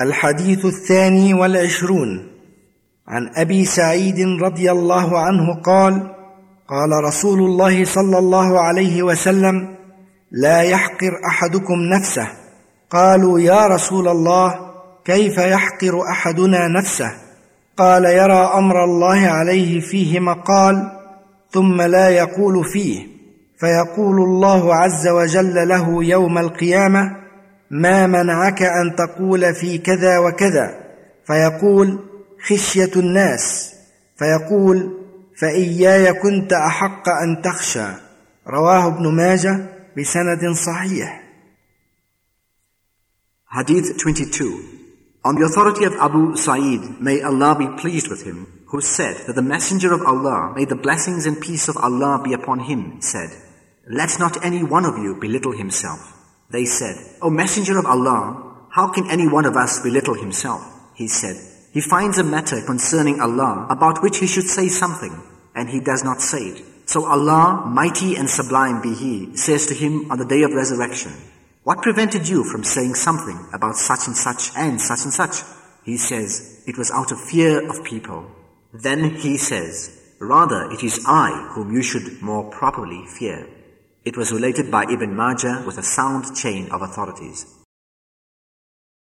الحديث الثاني والعشرون. عن أبي سعيد رضي الله عنه قال قال رسول الله صلى الله عليه وسلم لا يحقر أحدكم نفسه. قالوا يا رسول الله كيف يحقر أحدنا نفسه؟ قال يرى أمر الله عليه فيه مقال ثم لا يقول فيه. فيقول الله عز وجل له يوم القيامة ما منعك ان تقول في كذا وكذا فيقول خشيه الناس فيقول فاياي كنت احق ان تخشى رواه ابن ماجه بسند صحيح Hadith 22 On the authority of Abu Sa'id, may Allah be pleased with him, who said that the Messenger of Allah, may the blessings and peace of Allah be upon him, said, Let not any one of you belittle himself. They said, O Messenger of Allah, how can any one of us belittle himself? He said, He finds a matter concerning Allah about which he should say something, and he does not say it. So Allah, mighty and sublime be He, says to him on the day of resurrection, What prevented you from saying something about such and such and such and such? He says, It was out of fear of people. Then he says, Rather, it is I whom you should more properly fear. It was related by Ibn Majah with a sound chain of authorities.